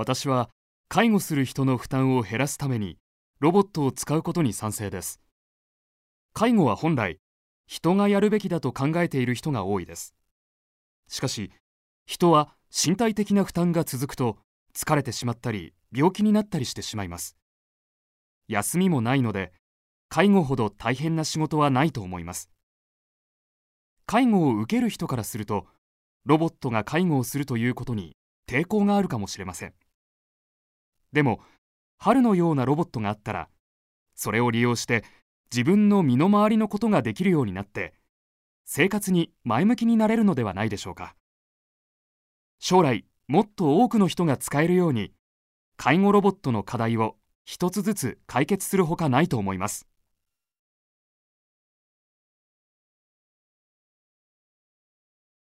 私は介護する人の負担を減らすためにロボットを使うことに賛成です。介護は本来人がやるべきだと考えている人が多いです。しかし人は身体的な負担が続くと疲れてしまったり病気になったりしてしまいます。休みもないので介護ほど大変な仕事はないと思います。介護を受ける人からするとロボットが介護をするということに抵抗があるかもしれません。でも春のようなロボットがあったらそれを利用して自分の身の回りのことができるようになって生活に前向きになれるのではないでしょうか。将来もっと多くの人が使えるように介護ロボットの課題を一つずつ解決するほかないと思います。